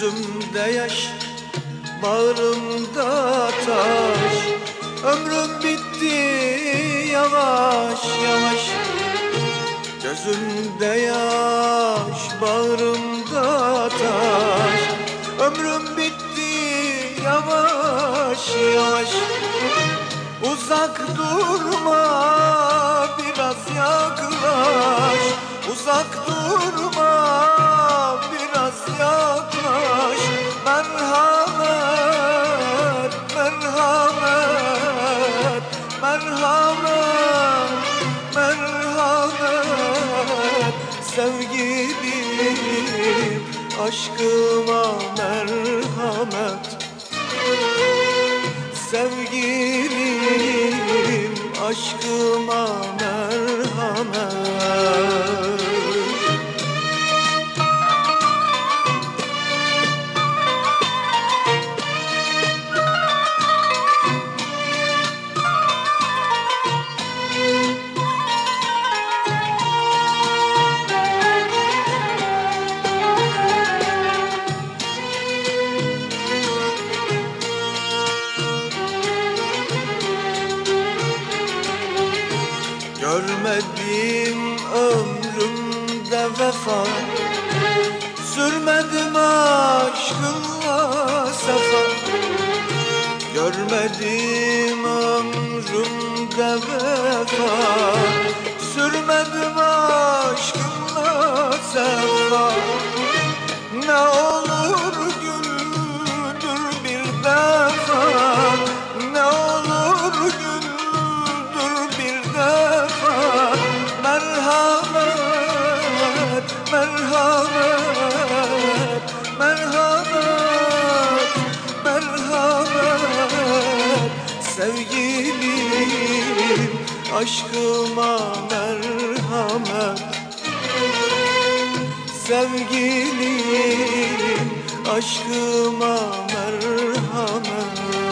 Gözümde yaş, bağrımda taş. Ömrüm bitti yavaş yavaş. Gözümde yaş, bağrımda taş. Ömrüm bitti yavaş yavaş. Uzak durma Sevgilim aşkıma merhamet. Sevgilim aşkıma merhamet Görmedim ömrümde vefa. Sürmedim aşkınla sefa. Görmedim ömrümde vefa. Sürmedim sevgilim Aşkıma merhamet Sevgilim aşkıma merhamet